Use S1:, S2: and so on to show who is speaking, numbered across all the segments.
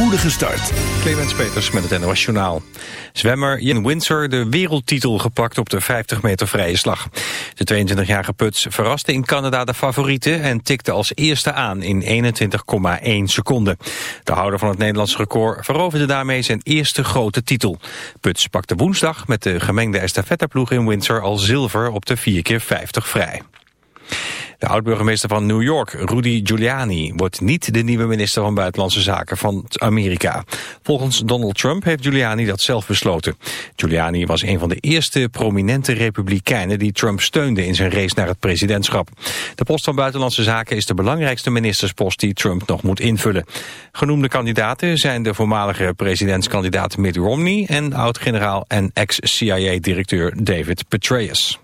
S1: spoedige start.
S2: Clemens Peters met het NOS Journaal. Zwemmer Ian Windsor de wereldtitel gepakt op de 50 meter vrije slag. De 22-jarige Puts verraste in Canada de favorieten... en tikte als eerste aan in 21,1 seconden. De houder van het Nederlands record veroverde daarmee zijn eerste grote titel. Puts pakte woensdag met de gemengde estafetteploeg in Windsor al zilver op de 4x50 vrij. De oud-burgemeester van New York, Rudy Giuliani, wordt niet de nieuwe minister van Buitenlandse Zaken van Amerika. Volgens Donald Trump heeft Giuliani dat zelf besloten. Giuliani was een van de eerste prominente republikeinen die Trump steunde in zijn race naar het presidentschap. De post van Buitenlandse Zaken is de belangrijkste ministerspost die Trump nog moet invullen. Genoemde kandidaten zijn de voormalige presidentskandidaat Mitt Romney en oud-generaal en ex-CIA-directeur David Petraeus.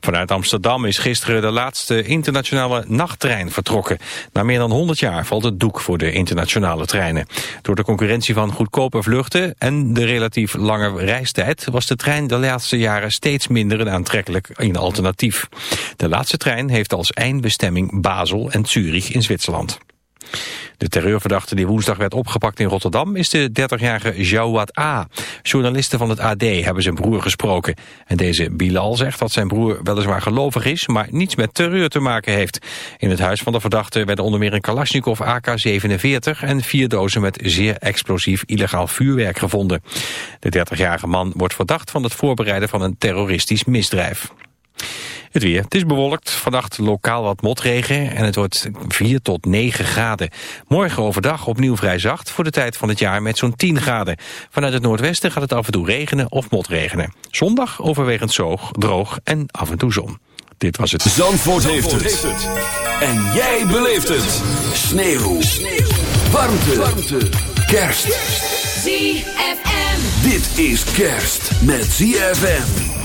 S2: Vanuit Amsterdam is gisteren de laatste internationale nachttrein vertrokken. Na meer dan 100 jaar valt het doek voor de internationale treinen. Door de concurrentie van goedkope vluchten en de relatief lange reistijd... was de trein de laatste jaren steeds minder een aantrekkelijk alternatief. De laatste trein heeft als eindbestemming Basel en Zurich in Zwitserland. De terreurverdachte die woensdag werd opgepakt in Rotterdam is de 30-jarige Jawad A. Journalisten van het AD hebben zijn broer gesproken. En deze Bilal zegt dat zijn broer weliswaar gelovig is, maar niets met terreur te maken heeft. In het huis van de verdachte werden onder meer een Kalashnikov AK-47 en vier dozen met zeer explosief illegaal vuurwerk gevonden. De 30-jarige man wordt verdacht van het voorbereiden van een terroristisch misdrijf. Het weer. Het is bewolkt. Vannacht lokaal wat motregen en het wordt 4 tot 9 graden. Morgen overdag opnieuw vrij zacht voor de tijd van het jaar met zo'n 10 graden. Vanuit het noordwesten gaat het af en toe regenen of motregenen. Zondag overwegend zoog, droog en af en toe zon. Dit was het.
S1: Zandvoort, heeft, het. En jij beleeft het. Sneeuw. Sneeuw. Warmte. Warmte. Kerst.
S3: ZFM.
S1: Dit is kerst met ZFM.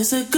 S4: It's a good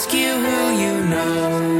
S5: ask you who you know.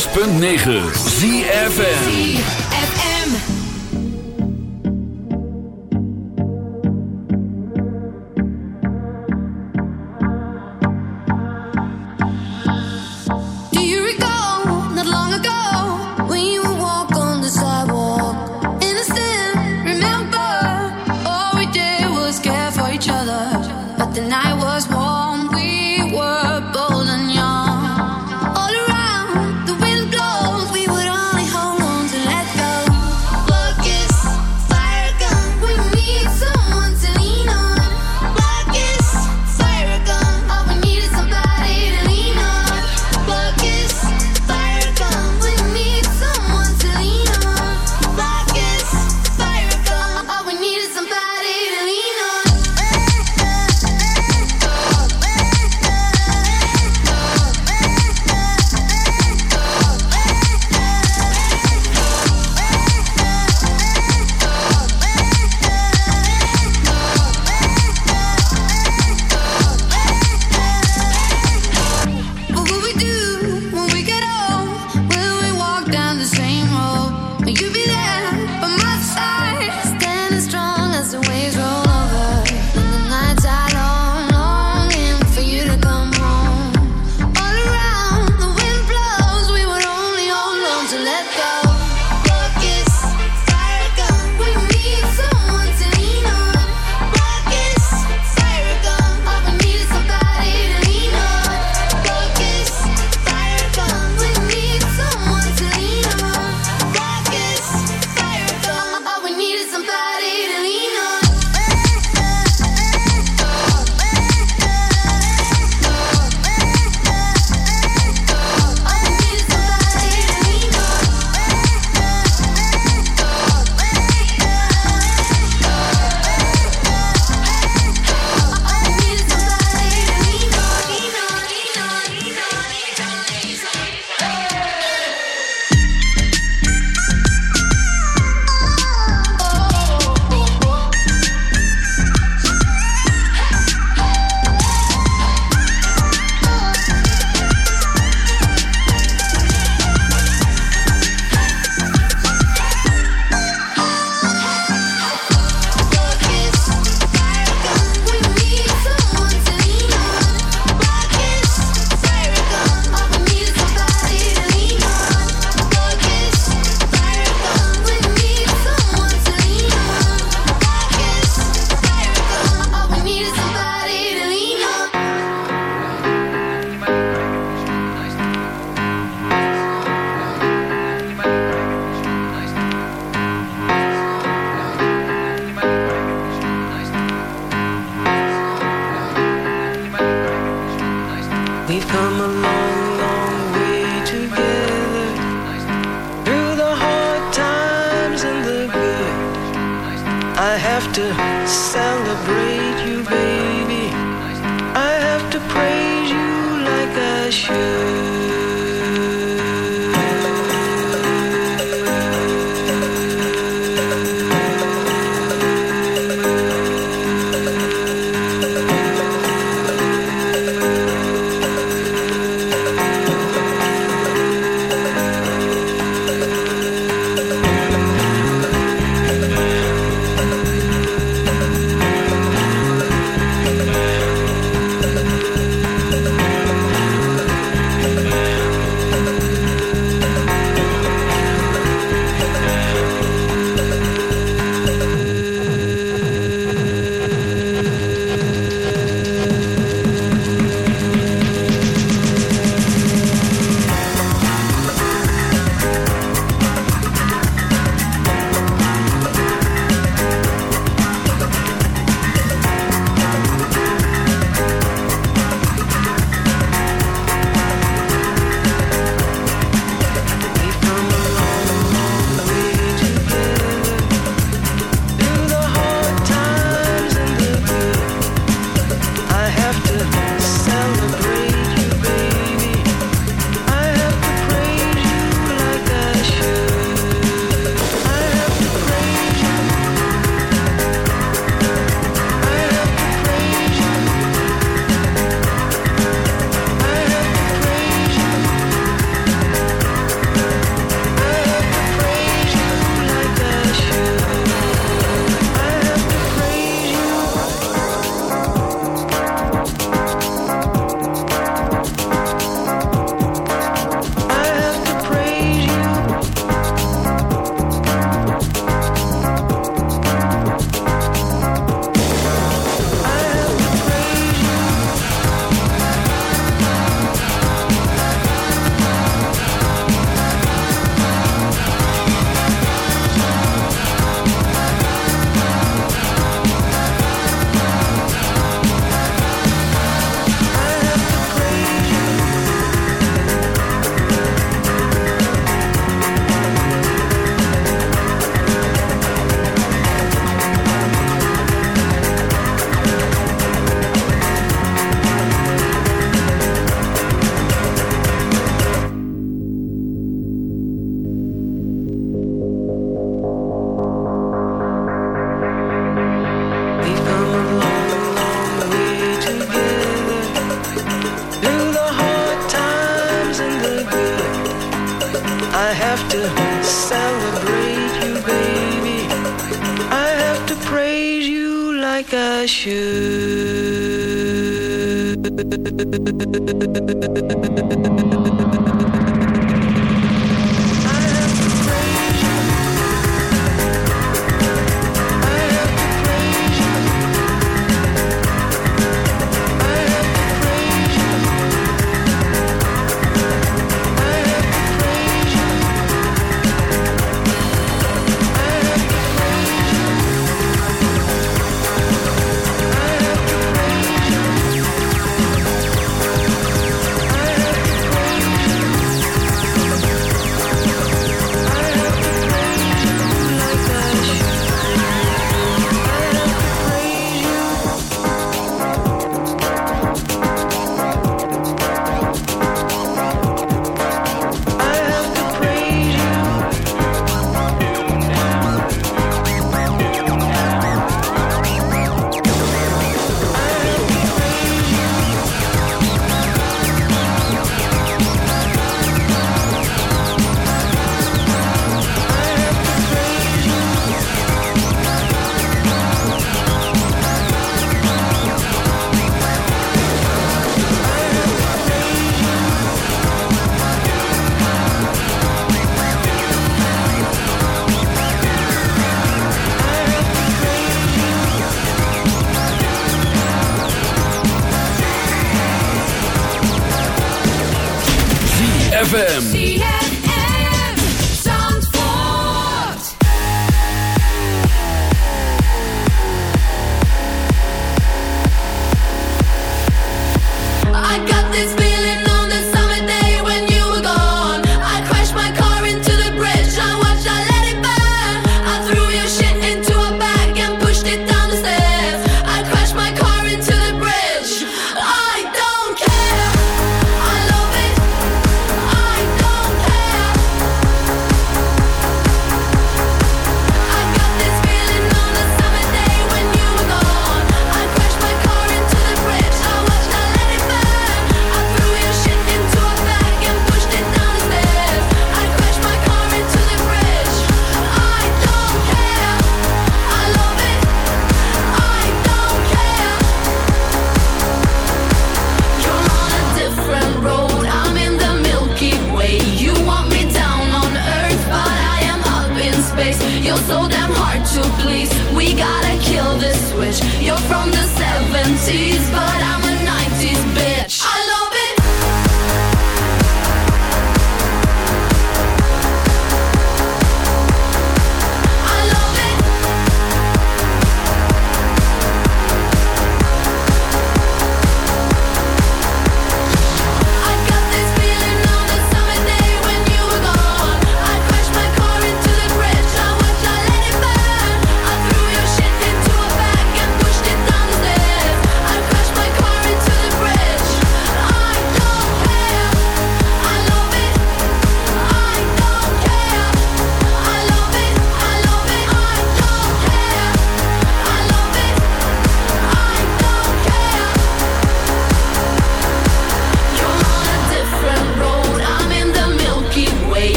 S4: 6.9
S6: ZFM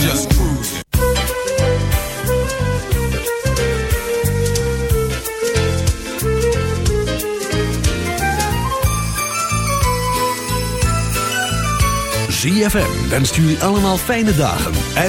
S7: just cruising.
S1: ZFM wenst jullie allemaal fijne dagen en...